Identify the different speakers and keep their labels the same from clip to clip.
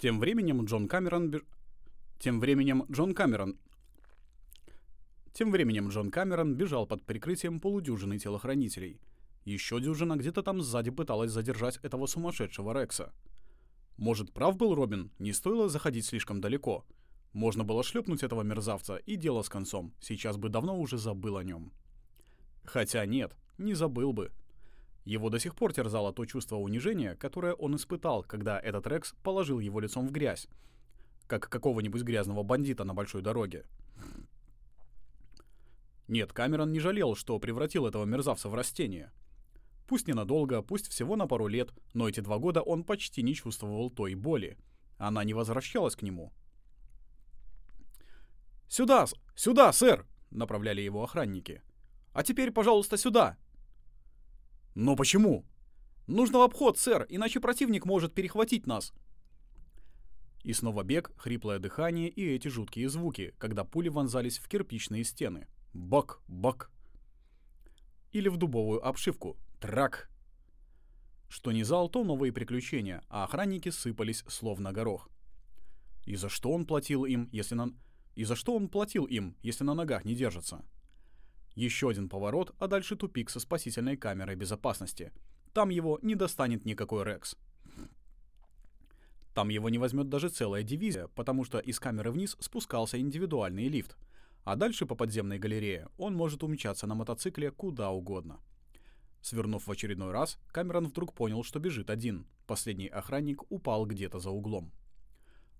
Speaker 1: Тем временем Джон Камерон... Тем временем Джон Камерон... Тем временем Джон Камерон бежал под прикрытием полудюжины телохранителей. Еще дюжина где-то там сзади пыталась задержать этого сумасшедшего Рекса. Может, прав был Робин, не стоило заходить слишком далеко. Можно было шлепнуть этого мерзавца, и дело с концом. Сейчас бы давно уже забыл о нем. Хотя нет, не забыл бы. Его до сих пор терзало то чувство унижения, которое он испытал, когда этот Рекс положил его лицом в грязь, как какого-нибудь грязного бандита на большой дороге. Нет, Камерон не жалел, что превратил этого мерзавца в растение. Пусть ненадолго, пусть всего на пару лет, но эти два года он почти не чувствовал той боли. Она не возвращалась к нему. «Сюда! Сюда, сэр!» — направляли его охранники. «А теперь, пожалуйста, сюда!» «Но почему?» «Нужно в обход, сэр, иначе противник может перехватить нас!» И снова бег, хриплое дыхание и эти жуткие звуки, когда пули вонзались в кирпичные стены. Бак, бак. Или в дубовую обшивку. Трак. Что не зал, то новые приключения, а охранники сыпались словно горох. И за что он платил им, если на... И за что он платил им, если на ногах не держатся? Еще один поворот, а дальше тупик со спасительной камерой безопасности. Там его не достанет никакой Рекс. Там его не возьмет даже целая дивизия, потому что из камеры вниз спускался индивидуальный лифт. А дальше по подземной галерее он может умчаться на мотоцикле куда угодно. Свернув в очередной раз, Камерон вдруг понял, что бежит один. Последний охранник упал где-то за углом.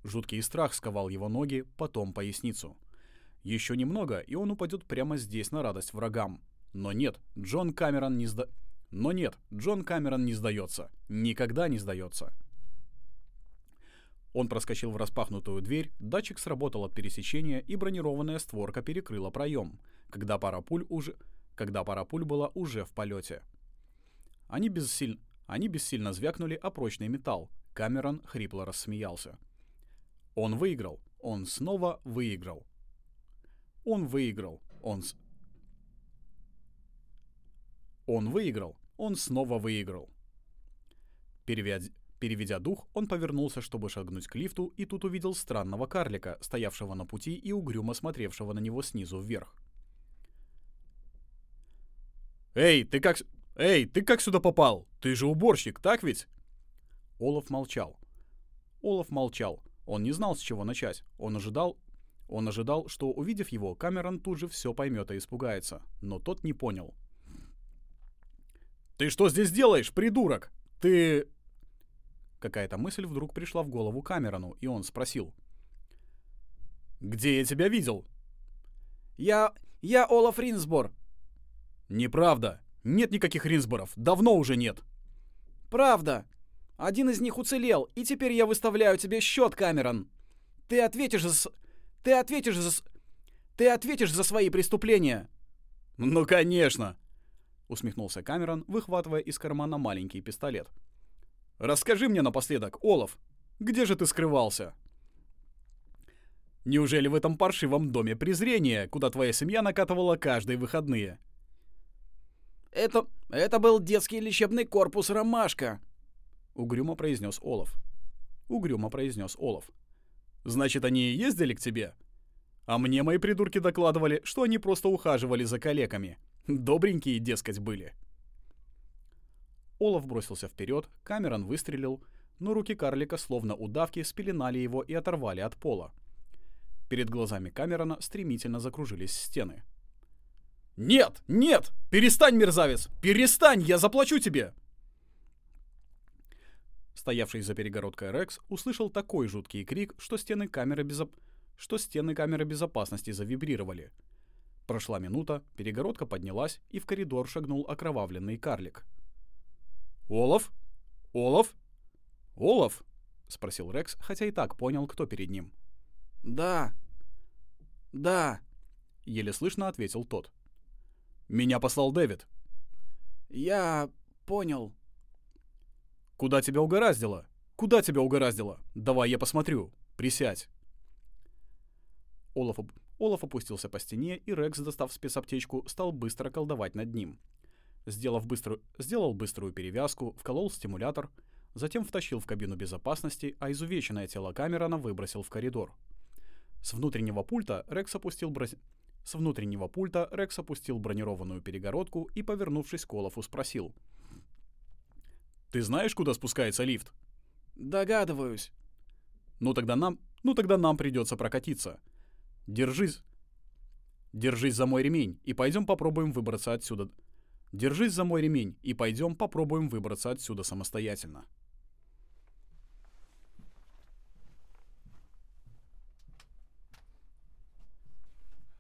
Speaker 1: Жуткий страх сковал его ноги, потом поясницу. Еще немного, и он упадет прямо здесь на радость врагам. Но нет, Джон Камерон не сда... Но нет, Джон Камерон не сдается. Никогда не сдается. Он проскочил в распахнутую дверь, датчик сработал от пересечения, и бронированная створка перекрыла проем, когда пара пуль уже... когда пара пуль была уже в полете. Они, бессиль... Они бессильно звякнули о прочный металл. Камерон хрипло рассмеялся. Он выиграл. Он снова выиграл. Он выиграл. Он... с- Он выиграл. Он снова выиграл. Переведя... Переведя дух, он повернулся, чтобы шагнуть к лифту, и тут увидел странного карлика, стоявшего на пути и угрюмо смотревшего на него снизу вверх. «Эй, ты как... Эй, ты как сюда попал? Ты же уборщик, так ведь?» Олаф молчал. Олаф молчал. Он не знал, с чего начать. Он ожидал... Он ожидал, что, увидев его, Камерон тут же все поймет и испугается. Но тот не понял. «Ты что здесь делаешь, придурок? Ты...» Какая-то мысль вдруг пришла в голову Камерону, и он спросил. «Где я тебя видел?»
Speaker 2: Я... я Олаф Ринсбор.
Speaker 1: «Неправда. Нет никаких Ринсборов. Давно уже нет».
Speaker 2: Правда. Один из них уцелел, и теперь я выставляю тебе счет, Камерон. Ты ответишь за... Ты ответишь за... Ты ответишь за свои преступления.
Speaker 1: «Ну, конечно!» — усмехнулся Камерон, выхватывая из кармана маленький пистолет. «Расскажи мне напоследок, Олаф, где же ты скрывался?» «Неужели в этом паршивом доме презрения, куда твоя семья накатывала каждые выходные?»
Speaker 2: Это... Это был детский лечебный корпус «Ромашка».
Speaker 1: Угрюмо произнес Олаф. Угрюмо произнес Олаф. «Значит, они ездили к тебе?» А мне мои придурки докладывали, что они просто ухаживали за калеками. Добренькие, дескать, были. Олаф бросился вперед, Камерон выстрелил, но руки карлика, словно удавки, спеленали его и оторвали от пола. Перед глазами Камерона стремительно закружились стены. «Нет! Нет! Перестань, мерзавец! Перестань! Я заплачу тебе!» Стоявший за перегородкой Рекс услышал такой жуткий крик, что стены камеры, безоп... что стены камеры безопасности завибрировали. Прошла минута, перегородка поднялась, и в коридор шагнул окровавленный карлик. «Олаф? Олаф? Олаф?» — спросил Рекс, хотя и так понял, кто перед ним.
Speaker 2: Да. Да.
Speaker 1: — еле слышно ответил тот. «Меня послал Дэвид.
Speaker 2: Я понял.
Speaker 1: Куда тебя угораздило? Куда тебя угораздило? Давай я посмотрю. Присядь». Олаф, Олаф опустился по стене, и Рекс, достав спецаптечку, стал быстро колдовать над ним. Сделав быструю, сделал быструю перевязку, вколол стимулятор, затем втащил в кабину безопасности, а изувеченное тело Камерона выбросил в коридор. С внутреннего пульта Рекс опустил броз... С внутреннего пульта Рекс опустил бронированную перегородку и, повернувшись к Олафу, спросил. «Ты знаешь, куда спускается лифт?»
Speaker 2: «Догадываюсь».
Speaker 1: «Ну тогда нам... Ну тогда нам придется прокатиться. Держись... Держись за мой ремень и пойдем попробуем выбраться отсюда. Держись за мой ремень и пойдем попробуем выбраться отсюда самостоятельно».